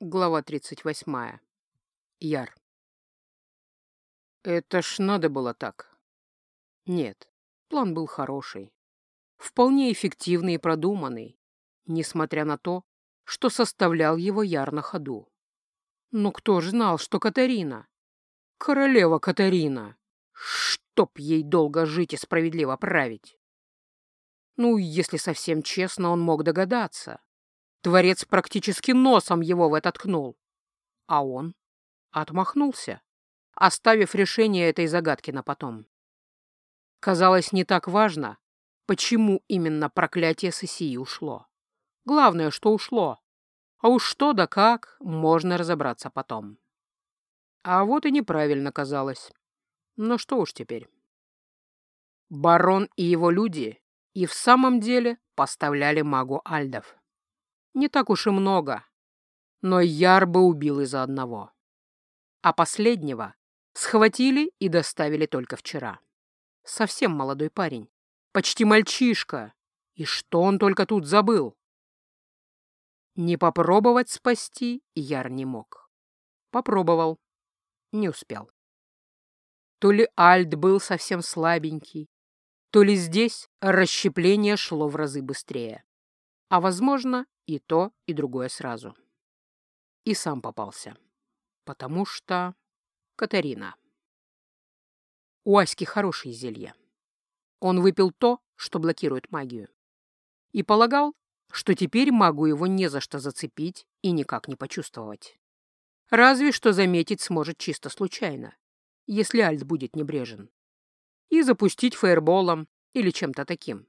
Глава 38. Яр. Это ж надо было так. Нет, план был хороший. Вполне эффективный и продуманный, несмотря на то, что составлял его Яр на ходу. Но кто ж знал, что Катарина? Королева Катарина! Чтоб ей долго жить и справедливо править! Ну, если совсем честно, он мог догадаться. Творец практически носом его в это ткнул. А он отмахнулся, оставив решение этой загадки на потом. Казалось, не так важно, почему именно проклятие Сосии ушло. Главное, что ушло. А уж что да как, можно разобраться потом. А вот и неправильно казалось. Ну что уж теперь. Барон и его люди и в самом деле поставляли магу Альдов. Не так уж и много. Но Яр бы убил из-за одного. А последнего схватили и доставили только вчера. Совсем молодой парень. Почти мальчишка. И что он только тут забыл? Не попробовать спасти Яр не мог. Попробовал. Не успел. То ли Альт был совсем слабенький, то ли здесь расщепление шло в разы быстрее. А, возможно, и то, и другое сразу. И сам попался. Потому что... Катарина. У Аськи хорошие зелья. Он выпил то, что блокирует магию. И полагал, что теперь магу его не за что зацепить и никак не почувствовать. Разве что заметить сможет чисто случайно, если Альт будет небрежен. И запустить фаерболом или чем-то таким.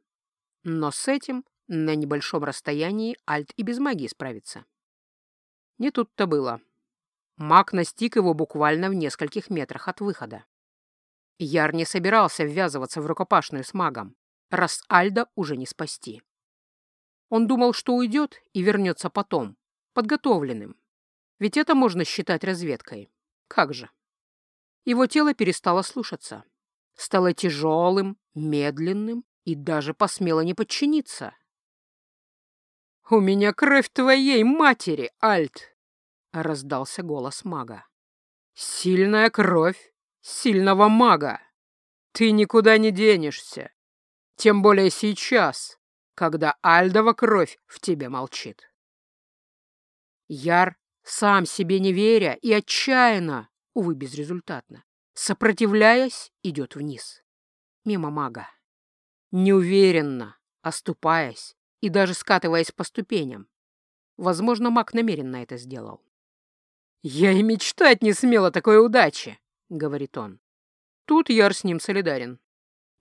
Но с этим на небольшом расстоянии Альт и без магии справится. Не тут-то было. Маг настиг его буквально в нескольких метрах от выхода. Яр не собирался ввязываться в рукопашную с магом, раз Альда уже не спасти. Он думал, что уйдет и вернется потом, подготовленным. Ведь это можно считать разведкой. Как же? Его тело перестало слушаться. Стало тяжелым, медленным и даже посмело не подчиниться. «У меня кровь твоей матери, Альт!» — раздался голос мага. «Сильная кровь сильного мага! Ты никуда не денешься, тем более сейчас, когда Альдова кровь в тебе молчит». Яр, сам себе не веря и отчаянно, увы, безрезультатно, сопротивляясь, идет вниз, мимо мага. Неуверенно, оступаясь, и даже скатываясь по ступеням. Возможно, маг намеренно это сделал. «Я и мечтать не смел о такой удаче», — говорит он. Тут Яр с ним солидарен.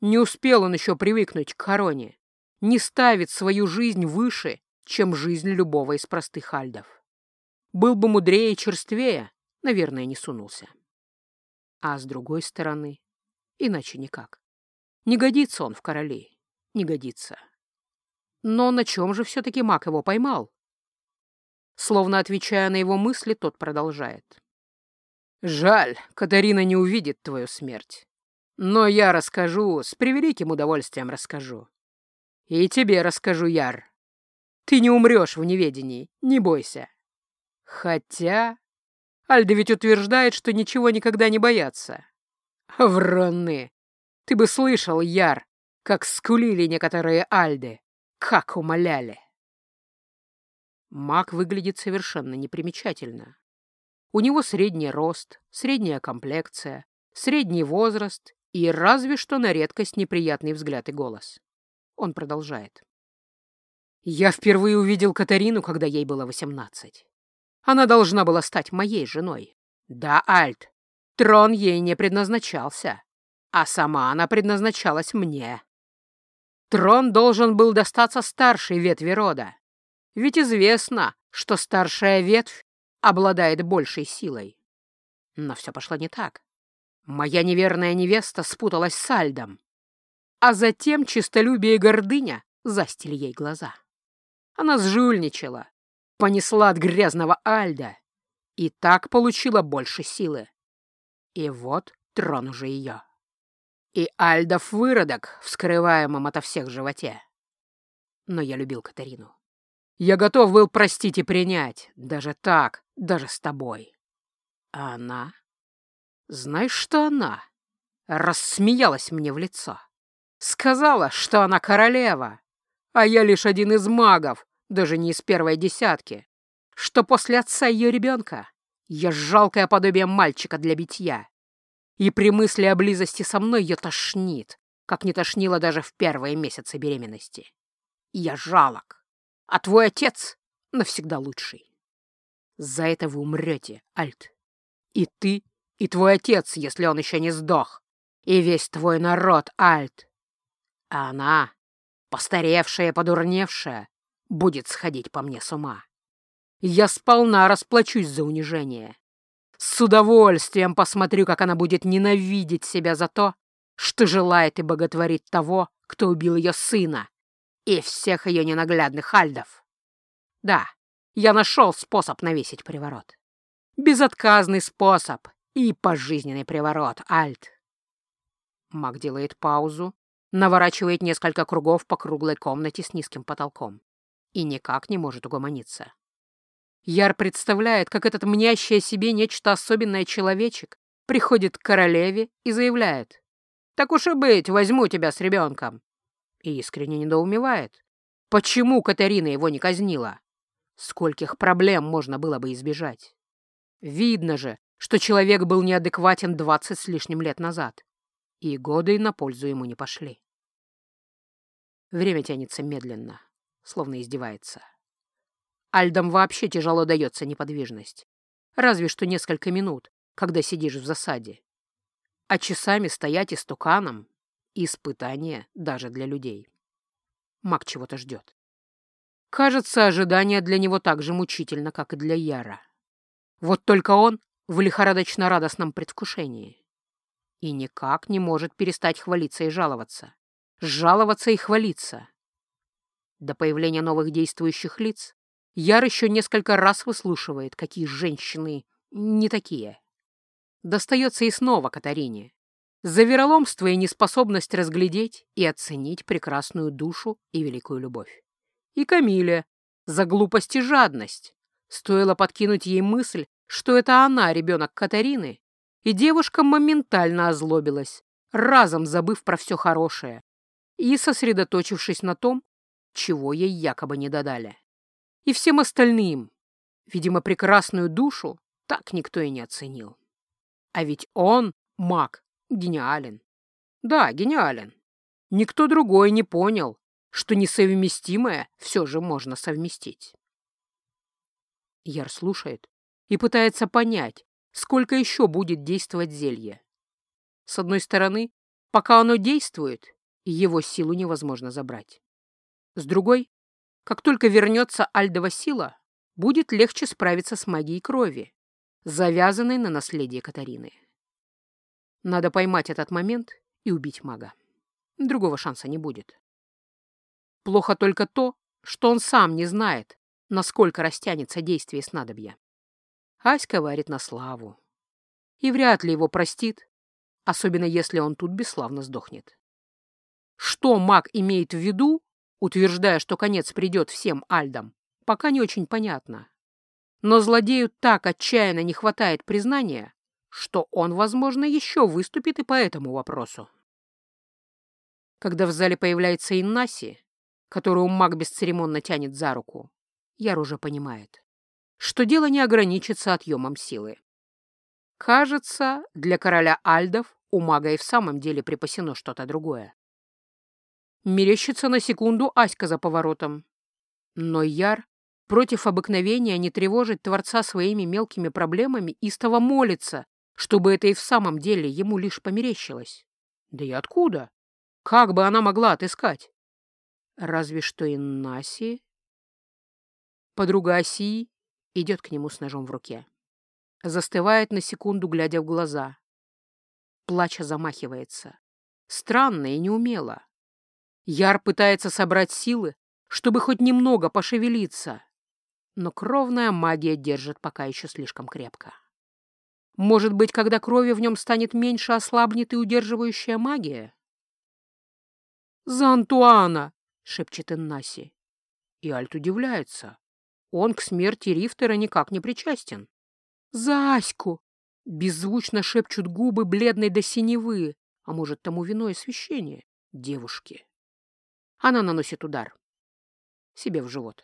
Не успел он еще привыкнуть к короне, не ставит свою жизнь выше, чем жизнь любого из простых альдов. Был бы мудрее и черствее, наверное, не сунулся. А с другой стороны, иначе никак. Не годится он в королей, не годится. Но на чем же все-таки маг его поймал? Словно отвечая на его мысли, тот продолжает. «Жаль, Катарина не увидит твою смерть. Но я расскажу, с превеликим удовольствием расскажу. И тебе расскажу, Яр. Ты не умрешь в неведении, не бойся. Хотя... Альда ведь утверждает, что ничего никогда не боятся. Вранны. Ты бы слышал, Яр, как скулили некоторые Альды. Как умоляли! Маг выглядит совершенно непримечательно. У него средний рост, средняя комплекция, средний возраст и разве что на редкость неприятный взгляд и голос. Он продолжает. «Я впервые увидел Катарину, когда ей было восемнадцать. Она должна была стать моей женой. Да, Альт, трон ей не предназначался, а сама она предназначалась мне. Трон должен был достаться старшей ветви рода. Ведь известно, что старшая ветвь обладает большей силой. Но все пошло не так. Моя неверная невеста спуталась с Альдом. А затем чистолюбие и гордыня застили ей глаза. Она сжульничала, понесла от грязного Альда и так получила больше силы. И вот трон уже ее и Альдов выродок, вскрываемом ото всех животе. Но я любил Катарину. Я готов был простить и принять, даже так, даже с тобой. А она? Знаешь, что она? Рассмеялась мне в лицо. Сказала, что она королева, а я лишь один из магов, даже не из первой десятки, что после отца ее ребенка я жалкое подобие мальчика для битья. И при мысли о близости со мной ее тошнит, как не тошнило даже в первые месяцы беременности. Я жалок, а твой отец навсегда лучший. За это вы умрете, Альт. И ты, и твой отец, если он еще не сдох, и весь твой народ, Альт. А она, постаревшая, подурневшая, будет сходить по мне с ума. Я сполна расплачусь за унижение. С удовольствием посмотрю, как она будет ненавидеть себя за то, что желает и боготворит того, кто убил ее сына и всех ее ненаглядных альдов. Да, я нашел способ навесить приворот. Безотказный способ и пожизненный приворот, Альт. Маг делает паузу, наворачивает несколько кругов по круглой комнате с низким потолком и никак не может угомониться. Яр представляет, как этот мнящий о себе нечто особенное человечек приходит к королеве и заявляет «Так уж и быть, возьму тебя с ребенком». И искренне недоумевает, почему Катарина его не казнила. Скольких проблем можно было бы избежать. Видно же, что человек был неадекватен двадцать с лишним лет назад, и годы на пользу ему не пошли. Время тянется медленно, словно издевается. Альдам вообще тяжело дается неподвижность. Разве что несколько минут, когда сидишь в засаде. А часами стоять истуканом — испытание даже для людей. Маг чего-то ждет. Кажется, ожидание для него так же мучительно, как и для Яра. Вот только он в лихорадочно-радостном предвкушении. И никак не может перестать хвалиться и жаловаться. Жаловаться и хвалиться. До появления новых действующих лиц Яр еще несколько раз выслушивает, какие женщины не такие. Достается и снова Катарине. За вероломство и неспособность разглядеть и оценить прекрасную душу и великую любовь. И Камиле за глупость и жадность. Стоило подкинуть ей мысль, что это она ребенок Катарины, и девушка моментально озлобилась, разом забыв про все хорошее и сосредоточившись на том, чего ей якобы не додали и всем остальным. Видимо, прекрасную душу так никто и не оценил. А ведь он, маг, гениален. Да, гениален. Никто другой не понял, что несовместимое все же можно совместить. Яр слушает и пытается понять, сколько еще будет действовать зелье. С одной стороны, пока оно действует, его силу невозможно забрать. С другой, как только вернется Альдова сила, будет легче справиться с магией крови, завязанной на наследие Катарины. Надо поймать этот момент и убить мага. Другого шанса не будет. Плохо только то, что он сам не знает, насколько растянется действие снадобья. Аська варит на славу. И вряд ли его простит, особенно если он тут бесславно сдохнет. Что маг имеет в виду, утверждая, что конец придет всем Альдам, пока не очень понятно. Но злодею так отчаянно не хватает признания, что он, возможно, еще выступит и по этому вопросу. Когда в зале появляется Иннаси, которую маг бесцеремонно тянет за руку, Яр уже понимает, что дело не ограничится отъемом силы. Кажется, для короля Альдов у мага и в самом деле припасено что-то другое. Мерещится на секунду Аська за поворотом. Но Яр, против обыкновения не тревожить Творца своими мелкими проблемами, истово молится, чтобы это и в самом деле ему лишь померещилось. Да и откуда? Как бы она могла отыскать? Разве что и Наси. Подруга Осии идет к нему с ножом в руке. Застывает на секунду, глядя в глаза. Плача замахивается. Странно и неумело. Яр пытается собрать силы, чтобы хоть немного пошевелиться, но кровная магия держит пока еще слишком крепко. Может быть, когда крови в нем станет меньше, ослабнет и удерживающая магия? «За Антуана!» — шепчет Иннаси. И Альт удивляется. Он к смерти Рифтера никак не причастен. За Аську! Беззвучно шепчут губы бледной до синевы, а может, тому вино и освещение девушки. Она наносит удар. Себе в живот.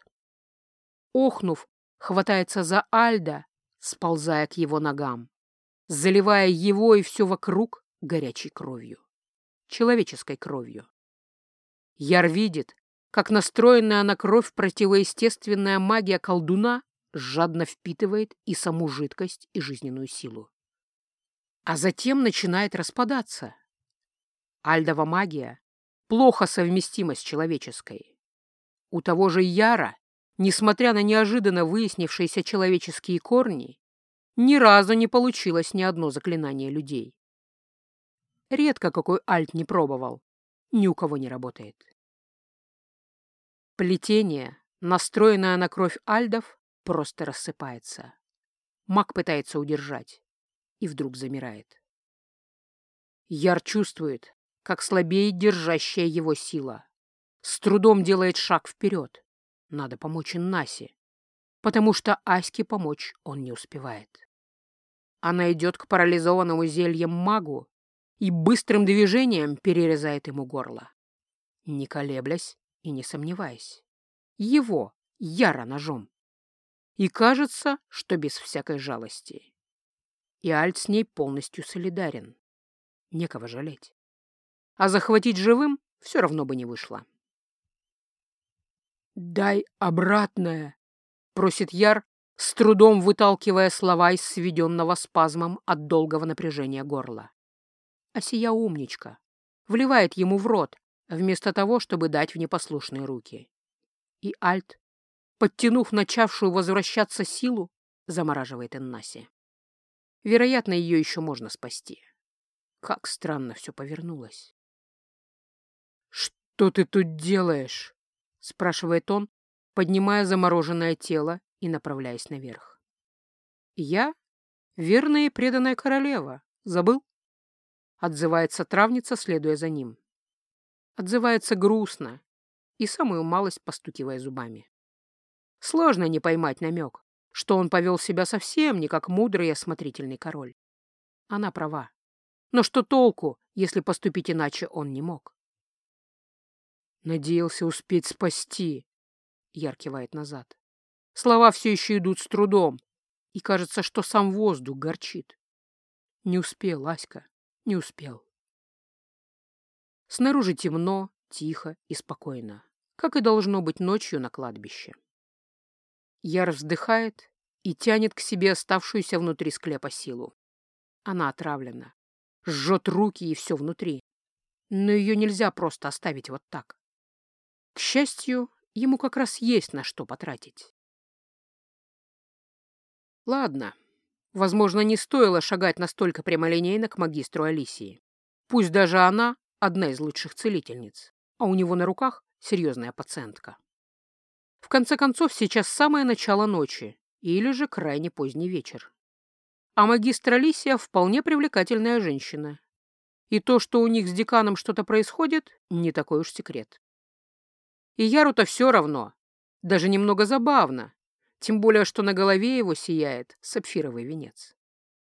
Охнув, хватается за Альда, сползая к его ногам, заливая его и все вокруг горячей кровью. Человеческой кровью. Яр видит, как настроенная на кровь противоестественная магия колдуна жадно впитывает и саму жидкость, и жизненную силу. А затем начинает распадаться. Альдова магия плохо совместима с человеческой. У того же Яра, несмотря на неожиданно выяснившиеся человеческие корни, ни разу не получилось ни одно заклинание людей. Редко какой альт не пробовал, ни у кого не работает. Плетение, настроенное на кровь альдов, просто рассыпается. Маг пытается удержать и вдруг замирает. Яр чувствует, как слабеет держащая его сила. С трудом делает шаг вперед. Надо помочь Иннасе, потому что Аське помочь он не успевает. Она идет к парализованному зельем магу и быстрым движением перерезает ему горло. Не колеблясь и не сомневаясь. Его, яро ножом. И кажется, что без всякой жалости. И Альт с ней полностью солидарен. Некого жалеть. А захватить живым все равно бы не вышло. «Дай обратное!» — просит Яр, с трудом выталкивая слова из сведенного спазмом от долгого напряжения горла. А умничка вливает ему в рот, вместо того, чтобы дать в непослушные руки. И Альт подтянув начавшую возвращаться силу, замораживает Эннаси. Вероятно, ее еще можно спасти. Как странно все повернулось. «Что ты тут делаешь?» — спрашивает он, поднимая замороженное тело и направляясь наверх. «Я — верная и преданная королева. Забыл?» — отзывается травница, следуя за ним. Отзывается грустно и самую малость постукивая зубами. Сложно не поймать намек, что он повел себя совсем не как мудрый и осмотрительный король. Она права. Но что толку, если поступить иначе он не мог? Надеялся успеть спасти. Яр кивает назад. Слова все еще идут с трудом, и кажется, что сам воздух горчит. Не успел, Аська, не успел. Снаружи темно, тихо и спокойно, как и должно быть ночью на кладбище. Яр вздыхает и тянет к себе оставшуюся внутри склепа силу. Она отравлена. Жжет руки и все внутри. Но ее нельзя просто оставить вот так. К счастью, ему как раз есть на что потратить. Ладно. Возможно, не стоило шагать настолько прямолинейно к магистру Алисии. Пусть даже она одна из лучших целительниц, а у него на руках серьезная пациентка. В конце концов, сейчас самое начало ночи или же крайне поздний вечер. А магистр Алисия вполне привлекательная женщина. И то, что у них с деканом что-то происходит, не такой уж секрет. И Яру-то все равно, даже немного забавно, тем более, что на голове его сияет сапфировый венец.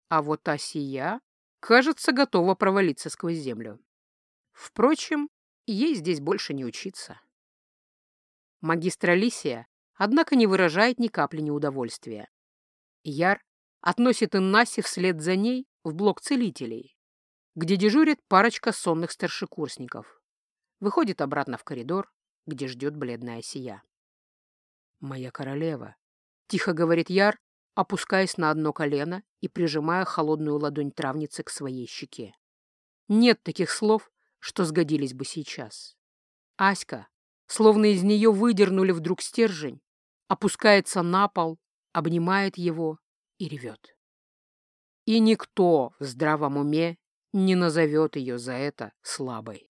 А вот та сия, кажется, готова провалиться сквозь землю. Впрочем, ей здесь больше не учиться. Магистр Алисия, однако, не выражает ни капли неудовольствия. Яр относит Иннаси вслед за ней в блок целителей, где дежурит парочка сонных старшекурсников. Выходит обратно в коридор, где ждет бледная сия. «Моя королева», — тихо говорит Яр, опускаясь на одно колено и прижимая холодную ладонь травницы к своей щеке. Нет таких слов, что сгодились бы сейчас. Аська, словно из нее выдернули вдруг стержень, опускается на пол, обнимает его и ревет. И никто в здравом уме не назовет ее за это слабой.